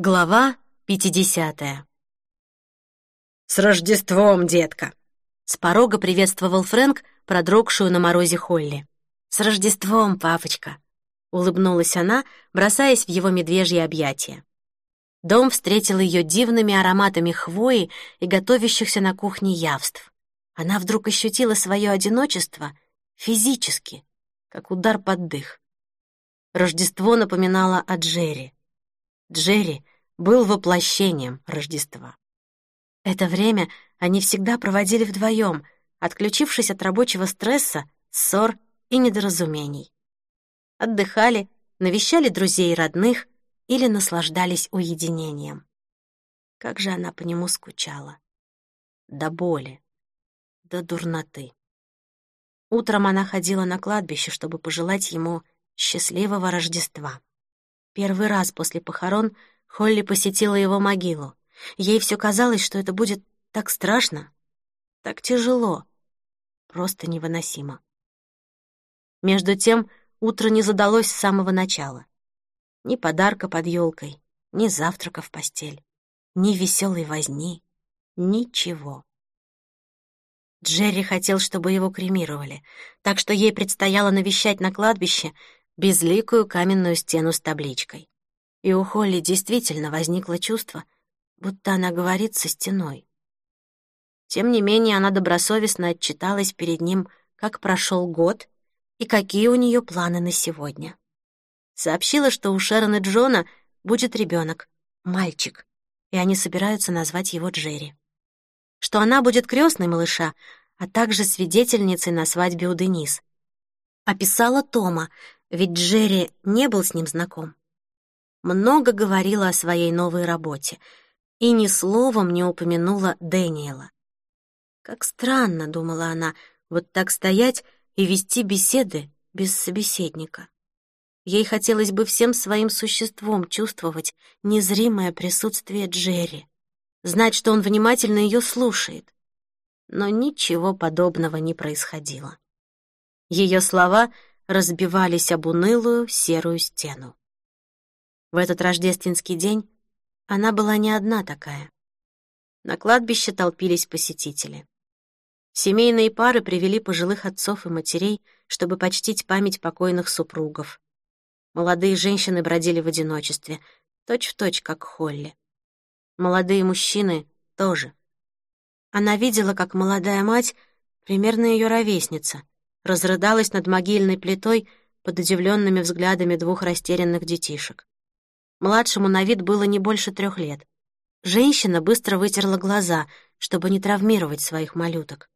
Глава 50. «С Рождеством, детка!» С порога приветствовал Фрэнк, продрогшую на морозе Холли. «С Рождеством, папочка!» — улыбнулась она, бросаясь в его медвежье объятия. Дом встретил ее дивными ароматами хвои и готовящихся на кухне явств. Она вдруг ощутила свое одиночество физически, как удар под дых. Рождество напоминало о Джерри. Джерри был воплощением Рождества. Это время они всегда проводили вдвоем, отключившись от рабочего стресса, ссор и недоразумений. Отдыхали, навещали друзей и родных или наслаждались уединением. Как же она по нему скучала. До боли, до дурноты. Утром она ходила на кладбище, чтобы пожелать ему счастливого Рождества. Первый раз после похорон Холли посетила его могилу. Ей все казалось, что это будет так страшно, так тяжело, просто невыносимо. Между тем, утро не задалось с самого начала. Ни подарка под елкой, ни завтрака в постель, ни веселой возни, ничего. Джерри хотел, чтобы его кремировали, так что ей предстояло навещать на кладбище безликую каменную стену с табличкой. И у Холли действительно возникло чувство, будто она говорит со стеной. Тем не менее, она добросовестно отчиталась перед ним, как прошел год и какие у нее планы на сегодня. Сообщила, что у Шерон и Джона будет ребенок, мальчик, и они собираются назвать его Джерри. Что она будет крестной малыша, а также свидетельницей на свадьбе у Денис. Описала Тома, ведь Джерри не был с ним знаком. Много говорила о своей новой работе и ни словом не упомянула Дэниела. Как странно, думала она, вот так стоять и вести беседы без собеседника. Ей хотелось бы всем своим существом чувствовать незримое присутствие Джерри, знать, что он внимательно ее слушает. Но ничего подобного не происходило. Ее слова — разбивались об унылую серую стену. В этот рождественский день она была не одна такая. На кладбище толпились посетители. Семейные пары привели пожилых отцов и матерей, чтобы почтить память покойных супругов. Молодые женщины бродили в одиночестве, точь-в-точь, точь, как Холли. Молодые мужчины тоже. Она видела, как молодая мать, примерно ее ровесница, разрыдалась над могильной плитой под удивленными взглядами двух растерянных детишек. Младшему на вид было не больше трех лет. Женщина быстро вытерла глаза, чтобы не травмировать своих малюток.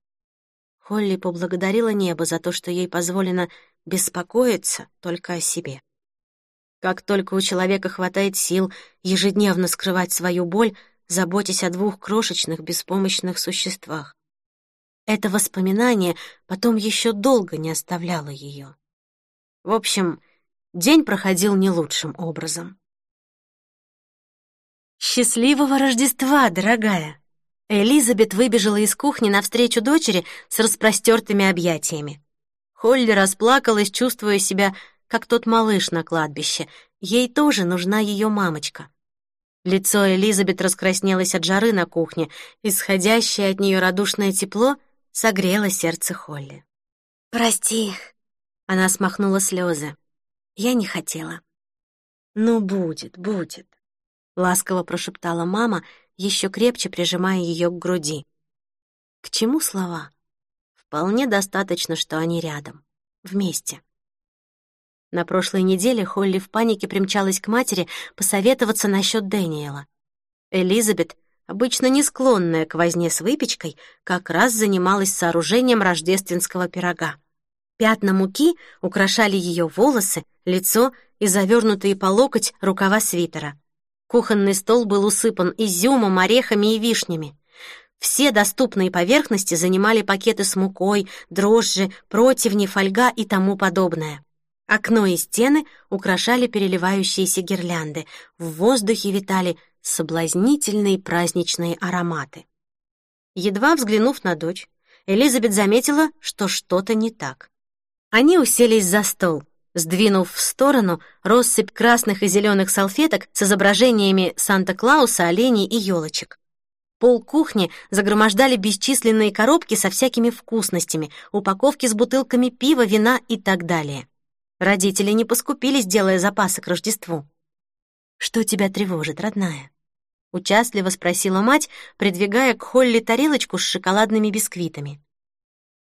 Холли поблагодарила небо за то, что ей позволено беспокоиться только о себе. Как только у человека хватает сил ежедневно скрывать свою боль, заботясь о двух крошечных беспомощных существах. Это воспоминание потом еще долго не оставляло ее. В общем, день проходил не лучшим образом. «Счастливого Рождества, дорогая!» Элизабет выбежала из кухни навстречу дочери с распростертыми объятиями. Холли расплакалась, чувствуя себя, как тот малыш на кладбище. Ей тоже нужна ее мамочка. Лицо Элизабет раскраснелось от жары на кухне, исходящее от нее радушное тепло — согрело сердце Холли. «Прости», — она смахнула слезы. «Я не хотела». «Ну, будет, будет», — ласково прошептала мама, еще крепче прижимая ее к груди. К чему слова? Вполне достаточно, что они рядом, вместе. На прошлой неделе Холли в панике примчалась к матери посоветоваться насчет Дэниела. Элизабет обычно не склонная к возне с выпечкой, как раз занималась сооружением рождественского пирога. Пятна муки украшали ее волосы, лицо и завернутые по локоть рукава свитера. Кухонный стол был усыпан изюмом, орехами и вишнями. Все доступные поверхности занимали пакеты с мукой, дрожжи, противни, фольга и тому подобное. Окно и стены украшали переливающиеся гирлянды. В воздухе витали соблазнительные праздничные ароматы. Едва взглянув на дочь, Элизабет заметила, что что-то не так. Они уселись за стол, сдвинув в сторону россыпь красных и зеленых салфеток с изображениями Санта-Клауса, оленей и елочек. Пол кухни загромождали бесчисленные коробки со всякими вкусностями, упаковки с бутылками пива, вина и так далее. Родители не поскупились, делая запасы к Рождеству. «Что тебя тревожит, родная?» — участливо спросила мать, придвигая к Холли тарелочку с шоколадными бисквитами.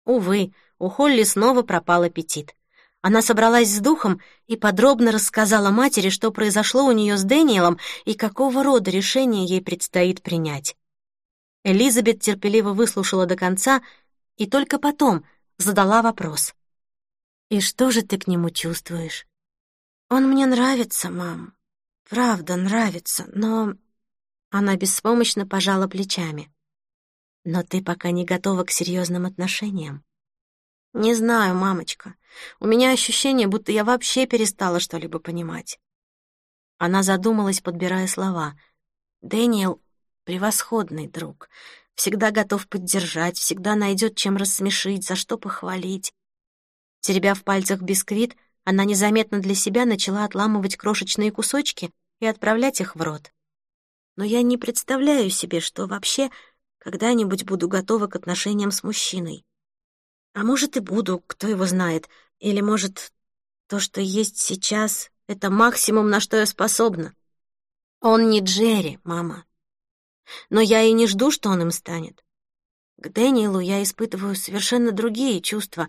Увы, у Холли снова пропал аппетит. Она собралась с духом и подробно рассказала матери, что произошло у нее с Дэниелом и какого рода решение ей предстоит принять. Элизабет терпеливо выслушала до конца и только потом задала вопрос. «И что же ты к нему чувствуешь?» «Он мне нравится, мам. Правда, нравится, но...» Она беспомощно пожала плечами. «Но ты пока не готова к серьезным отношениям». «Не знаю, мамочка. У меня ощущение, будто я вообще перестала что-либо понимать». Она задумалась, подбирая слова. «Дэниел — превосходный друг. Всегда готов поддержать, всегда найдет, чем рассмешить, за что похвалить. Теребя в пальцах бисквит, она незаметно для себя начала отламывать крошечные кусочки и отправлять их в рот. Но я не представляю себе, что вообще когда-нибудь буду готова к отношениям с мужчиной. А может, и буду, кто его знает. Или, может, то, что есть сейчас, — это максимум, на что я способна. Он не Джерри, мама. Но я и не жду, что он им станет. К Дэниелу я испытываю совершенно другие чувства,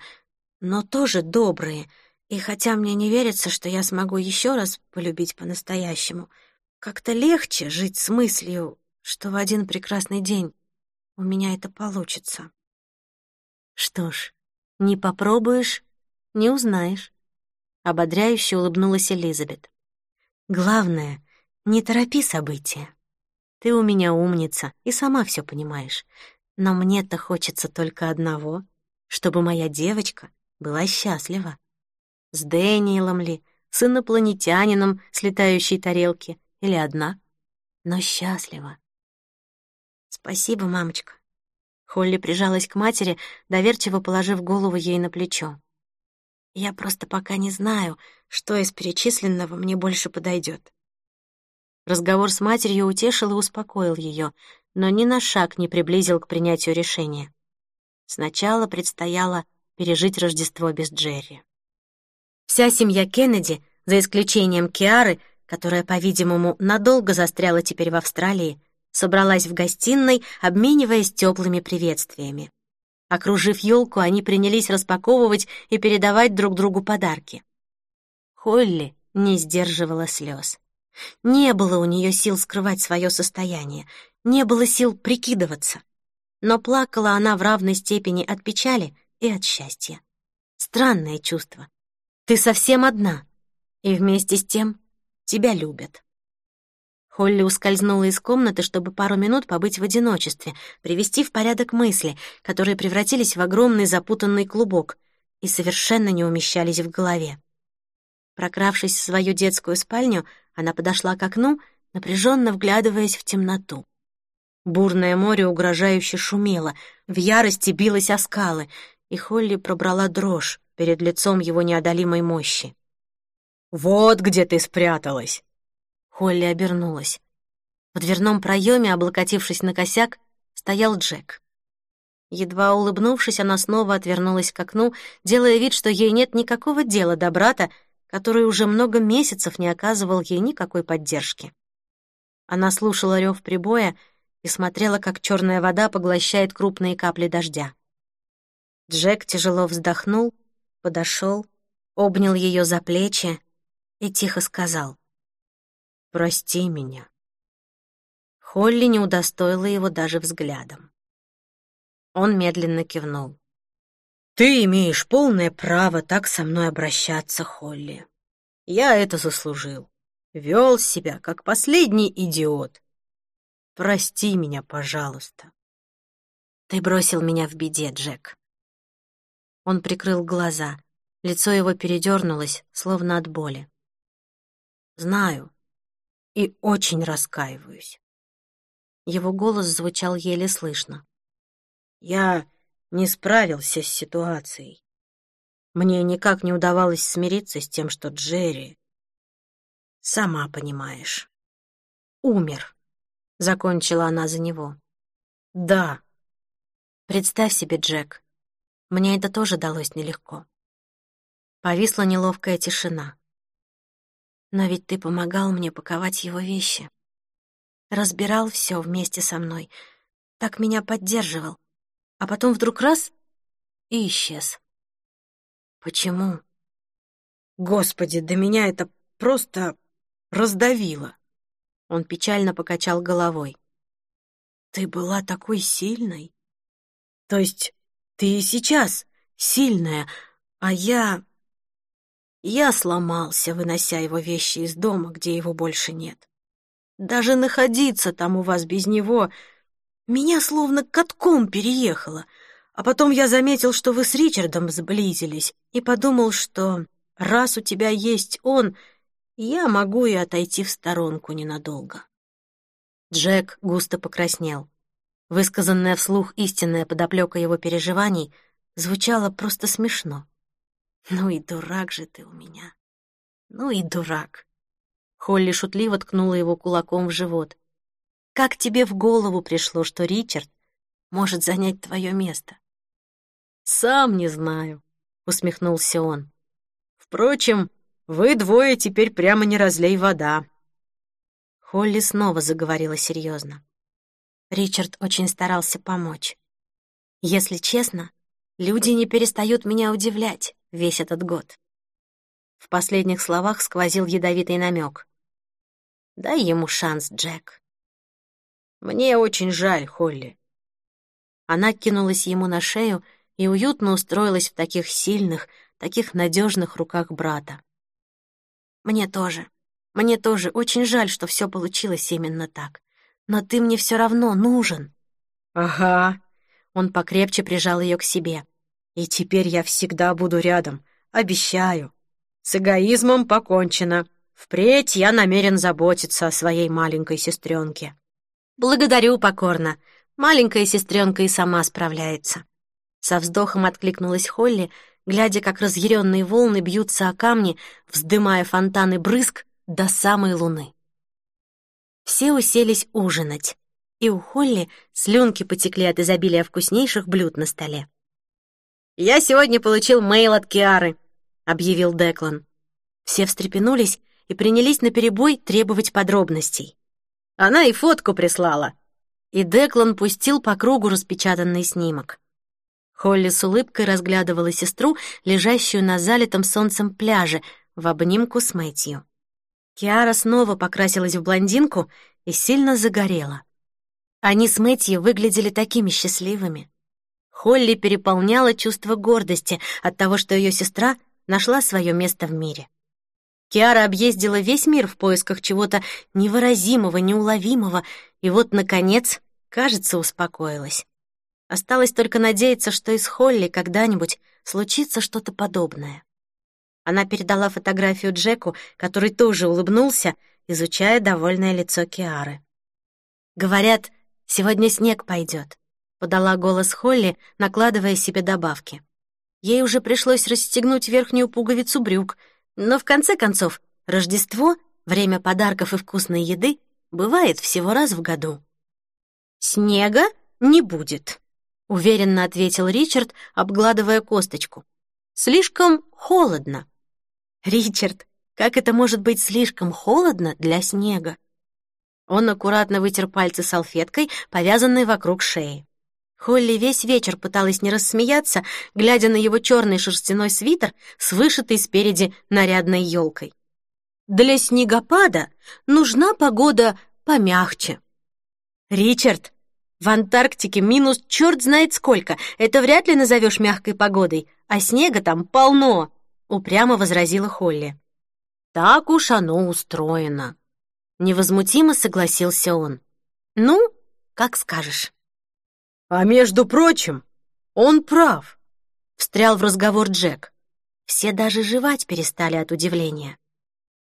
но тоже добрые. И хотя мне не верится, что я смогу еще раз полюбить по-настоящему, как-то легче жить с мыслью, что в один прекрасный день у меня это получится. Что ж, не попробуешь — не узнаешь. Ободряюще улыбнулась Элизабет. Главное, не торопи события. Ты у меня умница и сама все понимаешь. Но мне-то хочется только одного, чтобы моя девочка была счастлива. С Дэниелом ли, с инопланетянином с летающей тарелки или одна, но счастлива. Спасибо, мамочка. Холли прижалась к матери, доверчиво положив голову ей на плечо. Я просто пока не знаю, что из перечисленного мне больше подойдет. Разговор с матерью утешил и успокоил ее, но ни на шаг не приблизил к принятию решения. Сначала предстояло пережить Рождество без Джерри. Вся семья Кеннеди, за исключением Киары, которая, по-видимому, надолго застряла теперь в Австралии, собралась в гостиной, обмениваясь теплыми приветствиями. Окружив елку, они принялись распаковывать и передавать друг другу подарки. Холли не сдерживала слез. Не было у нее сил скрывать свое состояние, не было сил прикидываться. Но плакала она в равной степени от печали и от счастья. Странное чувство. Ты совсем одна, и вместе с тем тебя любят. Холли ускользнула из комнаты, чтобы пару минут побыть в одиночестве, привести в порядок мысли, которые превратились в огромный запутанный клубок и совершенно не умещались в голове. Прокравшись в свою детскую спальню, она подошла к окну, напряженно вглядываясь в темноту. Бурное море угрожающе шумело, в ярости билось о скалы, и Холли пробрала дрожь перед лицом его неодолимой мощи. «Вот где ты спряталась!» Холли обернулась. В дверном проеме, облокотившись на косяк, стоял Джек. Едва улыбнувшись, она снова отвернулась к окну, делая вид, что ей нет никакого дела до брата, который уже много месяцев не оказывал ей никакой поддержки. Она слушала рев прибоя и смотрела, как черная вода поглощает крупные капли дождя. Джек тяжело вздохнул, подошел, обнял ее за плечи и тихо сказал «Прости меня». Холли не удостоила его даже взглядом. Он медленно кивнул. «Ты имеешь полное право так со мной обращаться, Холли. Я это заслужил. Вел себя, как последний идиот. Прости меня, пожалуйста». «Ты бросил меня в беде, Джек», он прикрыл глаза. Лицо его передернулось, словно от боли. «Знаю. И очень раскаиваюсь». Его голос звучал еле слышно. «Я не справился с ситуацией. Мне никак не удавалось смириться с тем, что Джерри, сама понимаешь, умер. Закончила она за него. Да. Представь себе, Джек, мне это тоже далось нелегко. Повисла неловкая тишина. Но ведь ты помогал мне паковать его вещи. Разбирал все вместе со мной. Так меня поддерживал. А потом вдруг раз — и исчез. Почему? Господи, да меня это просто раздавило. Он печально покачал головой. Ты была такой сильной. То есть ты и сейчас сильная, а я... Я сломался, вынося его вещи из дома, где его больше нет. Даже находиться там у вас без него... Меня словно катком переехало. А потом я заметил, что вы с Ричардом сблизились, и подумал, что раз у тебя есть он, я могу и отойти в сторонку ненадолго. Джек густо покраснел. Высказанная вслух истинная подоплека его переживаний звучала просто смешно. «Ну и дурак же ты у меня! Ну и дурак!» Холли шутливо ткнула его кулаком в живот. «Как тебе в голову пришло, что Ричард может занять твое место?» «Сам не знаю», — усмехнулся он. «Впрочем, вы двое теперь прямо не разлей вода». Холли снова заговорила серьезно. Ричард очень старался помочь. Если честно, люди не перестают меня удивлять весь этот год. В последних словах сквозил ядовитый намек. Дай ему шанс, Джек. Мне очень жаль, Холли. Она кинулась ему на шею и уютно устроилась в таких сильных, таких надежных руках брата. Мне тоже. Мне тоже очень жаль, что все получилось именно так. Но ты мне все равно нужен. Ага. Он покрепче прижал ее к себе. И теперь я всегда буду рядом, обещаю. С эгоизмом покончено. Впредь я намерен заботиться о своей маленькой сестренке. Благодарю покорно. Маленькая сестренка и сама справляется. Со вздохом откликнулась Холли, глядя, как разъяренные волны бьются о камни, вздымая фонтаны брызг до самой луны. Все уселись ужинать, и у Холли слюнки потекли от изобилия вкуснейших блюд на столе. «Я сегодня получил мейл от Киары», — объявил Деклан. Все встрепенулись и принялись наперебой требовать подробностей. Она и фотку прислала. И Деклан пустил по кругу распечатанный снимок. Холли с улыбкой разглядывала сестру, лежащую на залитом солнцем пляже, в обнимку с Мэтью. Киара снова покрасилась в блондинку и сильно загорела. Они с Мэтью выглядели такими счастливыми. Холли переполняла чувство гордости от того, что ее сестра нашла свое место в мире. Киара объездила весь мир в поисках чего-то невыразимого, неуловимого, и вот, наконец, кажется, успокоилась. Осталось только надеяться, что и с Холли когда-нибудь случится что-то подобное. Она передала фотографию Джеку, который тоже улыбнулся, изучая довольное лицо Киары. «Говорят, сегодня снег пойдет», — подала голос Холли, накладывая себе добавки. Ей уже пришлось расстегнуть верхнюю пуговицу брюк, но в конце концов Рождество, время подарков и вкусной еды, бывает всего раз в году. «Снега не будет», — уверенно ответил Ричард, обгладывая косточку. «Слишком холодно». «Ричард, как это может быть слишком холодно для снега?» Он аккуратно вытер пальцы салфеткой, повязанной вокруг шеи. Холли весь вечер пыталась не рассмеяться, глядя на его черный шерстяной свитер с вышитой спереди нарядной елкой. «Для снегопада нужна погода помягче». «Ричард, в Антарктике минус черт знает сколько. Это вряд ли назовешь мягкой погодой, а снега там полно», — упрямо возразила Холли. «Так уж оно устроено», — невозмутимо согласился он. «Ну, как скажешь». «А между прочим, он прав», — встрял в разговор Джек. Все даже жевать перестали от удивления.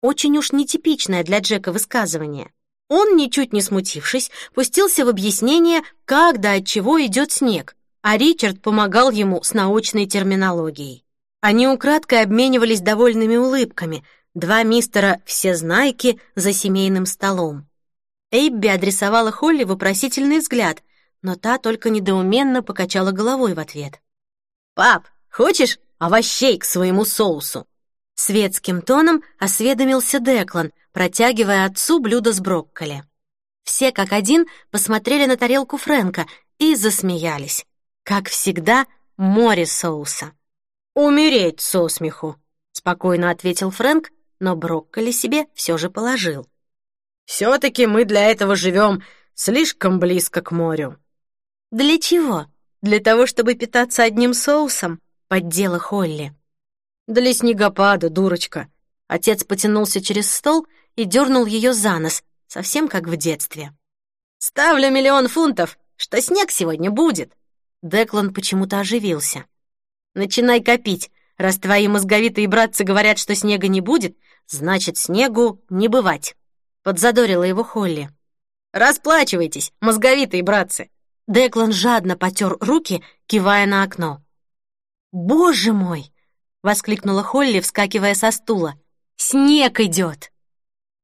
Очень уж нетипичное для Джека высказывание. Он, ничуть не смутившись, пустился в объяснение, как да от чего идет снег, а Ричард помогал ему с научной терминологией. Они украдкой обменивались довольными улыбками, два мистера «всезнайки» за семейным столом. Эйбби адресовала Холли вопросительный взгляд, но та только недоуменно покачала головой в ответ. «Пап, хочешь овощей к своему соусу?» Светским тоном осведомился Деклан, протягивая отцу блюдо с брокколи. Все как один посмотрели на тарелку Фрэнка и засмеялись. Как всегда, море соуса. «Умереть со смеху», — спокойно ответил Фрэнк, но брокколи себе все же положил. «Все-таки мы для этого живем слишком близко к морю». «Для чего? Для того, чтобы питаться одним соусом?» — поддела Холли. «Для снегопада, дурочка». Отец потянулся через стол и дернул ее за нос, совсем как в детстве. «Ставлю миллион фунтов, что снег сегодня будет!» Деклан почему-то оживился. «Начинай копить. Раз твои мозговитые братцы говорят, что снега не будет, значит, снегу не бывать», — подзадорила его Холли. «Расплачивайтесь, мозговитые братцы!» Деклан жадно потер руки, кивая на окно. «Боже мой!» — воскликнула Холли, вскакивая со стула. «Снег идет!»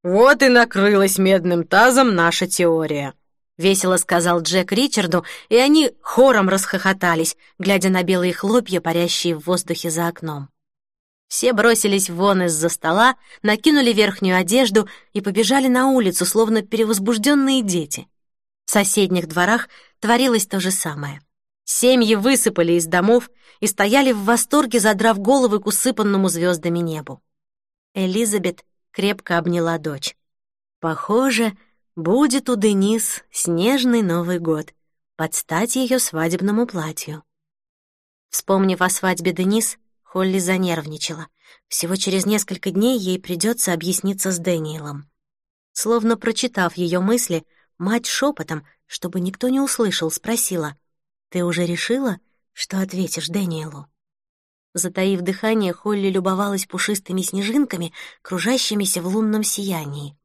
«Вот и накрылась медным тазом наша теория», — весело сказал Джек Ричарду, и они хором расхохотались, глядя на белые хлопья, парящие в воздухе за окном. Все бросились вон из-за стола, накинули верхнюю одежду и побежали на улицу, словно перевозбужденные дети. В соседних дворах творилось то же самое. Семьи высыпали из домов и стояли в восторге, задрав головы к усыпанному звездами небу. Элизабет крепко обняла дочь. Похоже, будет у Денис снежный Новый год, под стать ее свадебному платью. Вспомнив о свадьбе Денис, Холли занервничала. Всего через несколько дней ей придется объясниться с Дэниелом. Словно прочитав ее мысли, мать шепотом, чтобы никто не услышал, спросила, «Ты уже решила, что ответишь Дэниелу?» Затаив дыхание, Холли любовалась пушистыми снежинками, кружащимися в лунном сиянии.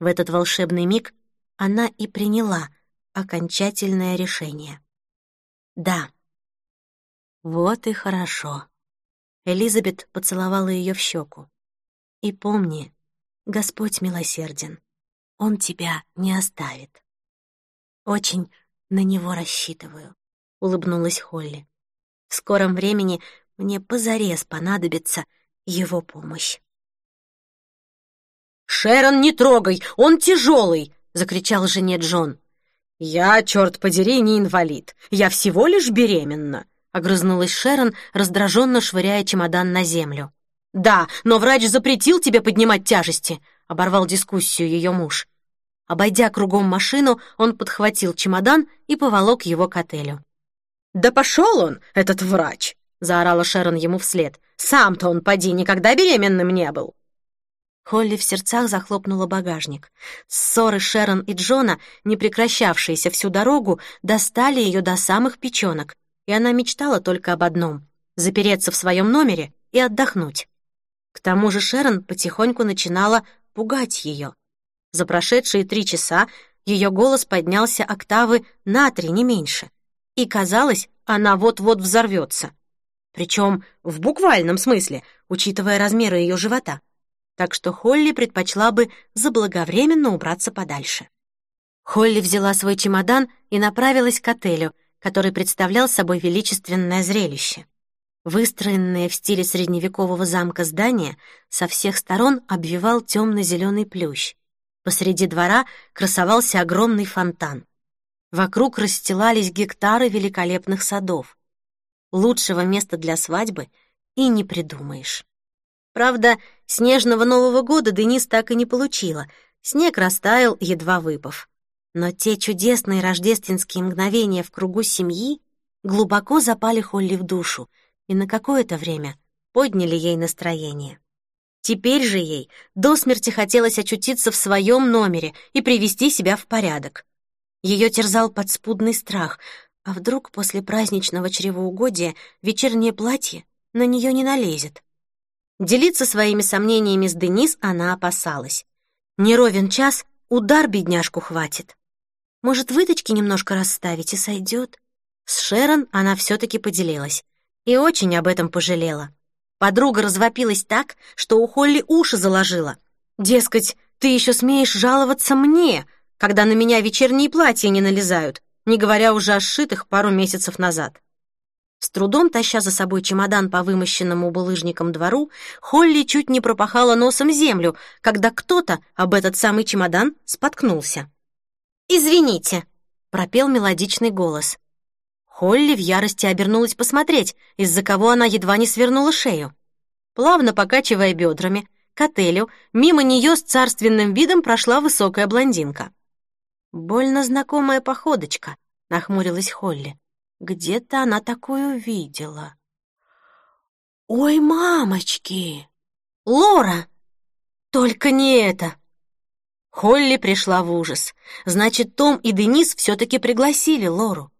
В этот волшебный миг она и приняла окончательное решение. «Да». «Вот и хорошо». Элизабет поцеловала ее в щеку. «И помни, Господь милосерден, Он тебя не оставит». «Очень на Него рассчитываю», — улыбнулась Холли. «В скором времени мне позарез понадобится его помощь. «Шерон, не трогай! Он тяжелый!» — закричал жене Джон. «Я, черт подери, не инвалид. Я всего лишь беременна», — огрызнулась Шерон, раздраженно швыряя чемодан на землю. «Да, но врач запретил тебе поднимать тяжести», — оборвал дискуссию ее муж. Обойдя кругом машину, он подхватил чемодан и поволок его к отелю. «Да пошел он, этот врач!» — заорала Шерон ему вслед. «Сам-то он, поди, никогда беременным не был!» Холли в сердцах захлопнула багажник. Ссоры Шерон и Джона, не прекращавшиеся всю дорогу, достали ее до самых печенок, и она мечтала только об одном — запереться в своем номере и отдохнуть. К тому же Шерон потихоньку начинала пугать ее. За прошедшие три часа ее голос поднялся октавы на три, не меньше. И казалось, она вот-вот взорвется причем в буквальном смысле, учитывая размеры ее живота. Так что Холли предпочла бы заблаговременно убраться подальше. Холли взяла свой чемодан и направилась к отелю, который представлял собой величественное зрелище. Выстроенное в стиле средневекового замка здание со всех сторон обвивал темно-зеленый плющ. Посреди двора красовался огромный фонтан. Вокруг расстилались гектары великолепных садов. Лучшего места для свадьбы и не придумаешь. Правда, снежного Нового года Денис так и не получила. Снег растаял, едва выпав. Но те чудесные рождественские мгновения в кругу семьи глубоко запали Холли в душу и на какое-то время подняли ей настроение. Теперь же ей до смерти хотелось очутиться в своем номере и привести себя в порядок. Ее терзал подспудный страх, а вдруг после праздничного чревоугодия вечернее платье на нее не налезет? Делиться своими сомнениями с Денис она опасалась. Не ровен час, удар бедняжку хватит. Может, выточки немножко расставить и сойдет? С Шерон она все таки поделилась и очень об этом пожалела. Подруга развопилась так, что у Холли уши заложила. Дескать, ты еще смеешь жаловаться мне, когда на меня вечерние платья не налезают, не говоря уже о сшитых пару месяцев назад. С трудом таща за собой чемодан по вымощенному булыжником двору, Холли чуть не пропахала носом землю, когда кто-то об этот самый чемодан споткнулся. «Извините», — пропел мелодичный голос. Холли в ярости обернулась посмотреть, из-за кого она едва не свернула шею. Плавно покачивая бедрами, к отелю мимо нее с царственным видом прошла высокая блондинка. «Больно знакомая походочка», — нахмурилась Холли. «Где-то она такую видела». «Ой, мамочки! Лора! Только не это!» Холли пришла в ужас. Значит, Том и Денис все-таки пригласили Лору.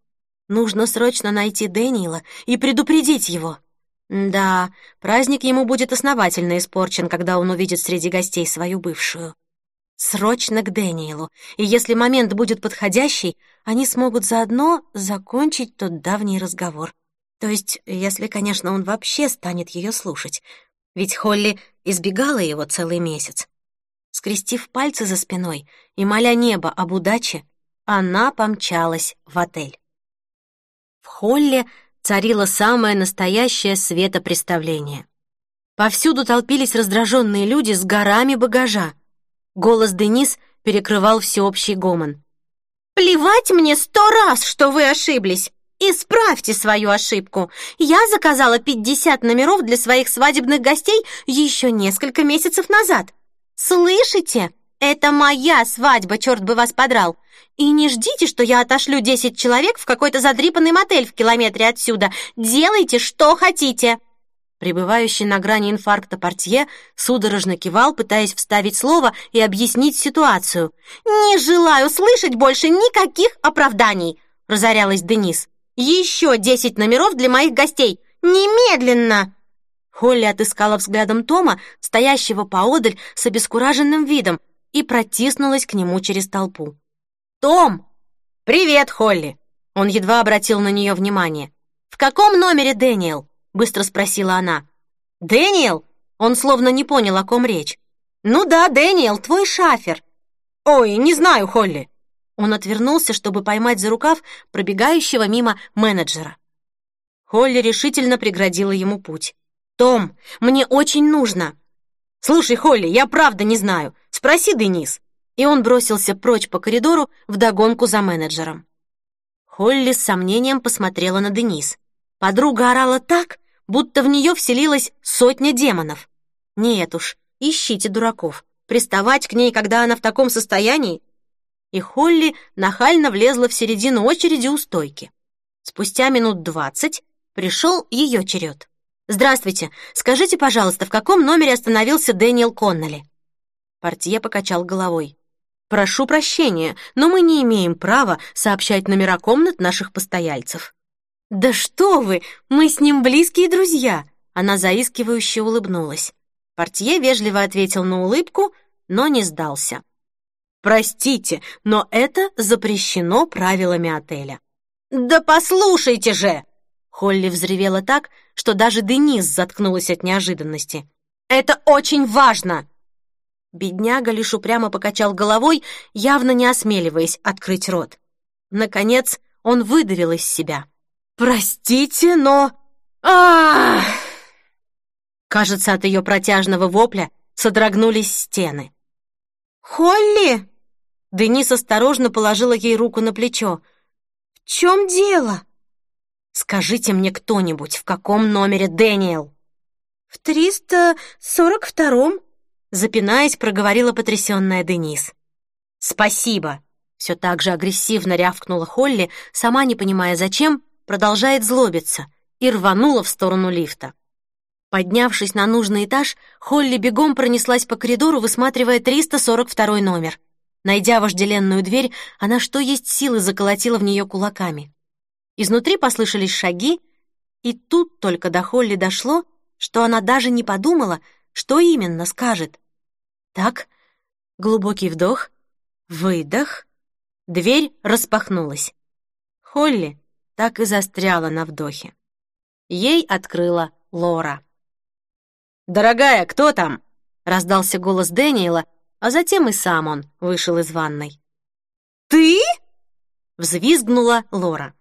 Нужно срочно найти Дэниела и предупредить его. Да, праздник ему будет основательно испорчен, когда он увидит среди гостей свою бывшую. Срочно к Дэниелу, и если момент будет подходящий, они смогут заодно закончить тот давний разговор. То есть, если, конечно, он вообще станет ее слушать. Ведь Холли избегала его целый месяц. Скрестив пальцы за спиной и моля небо об удаче, она помчалась в отель. В холле царило самое настоящее светопреставление. Повсюду толпились раздраженные люди с горами багажа. Голос Денис перекрывал всеобщий гомон. «Плевать мне сто раз, что вы ошиблись! Исправьте свою ошибку! Я заказала 50 номеров для своих свадебных гостей еще несколько месяцев назад. Слышите? Это моя свадьба, черт бы вас подрал! И не ждите, что я отошлю 10 человек в какой-то задрипанный мотель в километре отсюда. Делайте, что хотите!» Пребывающий на грани инфаркта портье судорожно кивал, пытаясь вставить слово и объяснить ситуацию. «Не желаю слышать больше никаких оправданий!» — разорялась Денис. «Еще десять номеров для моих гостей! Немедленно!» Холли отыскала взглядом Тома, стоящего поодаль с обескураженным видом, и протиснулась к нему через толпу. «Том!» «Привет, Холли!» Он едва обратил на нее внимание. «В каком номере Дэниел?» — быстро спросила она. «Дэниел?» Он словно не понял, о ком речь. «Ну да, Дэниел, твой шафер». «Ой, не знаю, Холли». Он отвернулся, чтобы поймать за рукав пробегающего мимо менеджера. Холли решительно преградила ему путь. «Том, мне очень нужно». «Слушай, Холли, я правда не знаю. Спроси Денис» и он бросился прочь по коридору вдогонку за менеджером. Холли с сомнением посмотрела на Денис. Подруга орала так, будто в нее вселилась сотня демонов. Нет уж, ищите дураков. Приставать к ней, когда она в таком состоянии? И Холли нахально влезла в середину очереди у стойки. Спустя минут двадцать пришел ее черед. «Здравствуйте, скажите, пожалуйста, в каком номере остановился Дэниел Конноли?» Портье покачал головой. «Прошу прощения, но мы не имеем права сообщать номера комнат наших постояльцев». «Да что вы, мы с ним близкие друзья!» Она заискивающе улыбнулась. Портье вежливо ответил на улыбку, но не сдался. «Простите, но это запрещено правилами отеля». «Да послушайте же!» Холли взревела так, что даже Денис заткнулась от неожиданности. «Это очень важно!» Бедняга лишь упрямо покачал головой, явно не осмеливаясь открыть рот. Наконец он выдавил из себя. «Простите, но...» а Кажется, от ее протяжного вопля содрогнулись стены. «Холли!» Денис осторожно положила ей руку на плечо. «В чем дело?» «Скажите мне кто-нибудь, в каком номере Дэниел?» «В триста сорок втором», запинаясь, проговорила потрясённая Денис. «Спасибо!» — всё так же агрессивно рявкнула Холли, сама не понимая зачем, продолжает злобиться, и рванула в сторону лифта. Поднявшись на нужный этаж, Холли бегом пронеслась по коридору, высматривая 342 номер. Найдя вожделенную дверь, она что есть силы заколотила в неё кулаками. Изнутри послышались шаги, и тут только до Холли дошло, что она даже не подумала, что именно скажет. Так, глубокий вдох, выдох. Дверь распахнулась. Холли так и застряла на вдохе. Ей открыла Лора. «Дорогая, кто там?» — раздался голос Дэниела, а затем и сам он вышел из ванной. «Ты?» — взвизгнула Лора.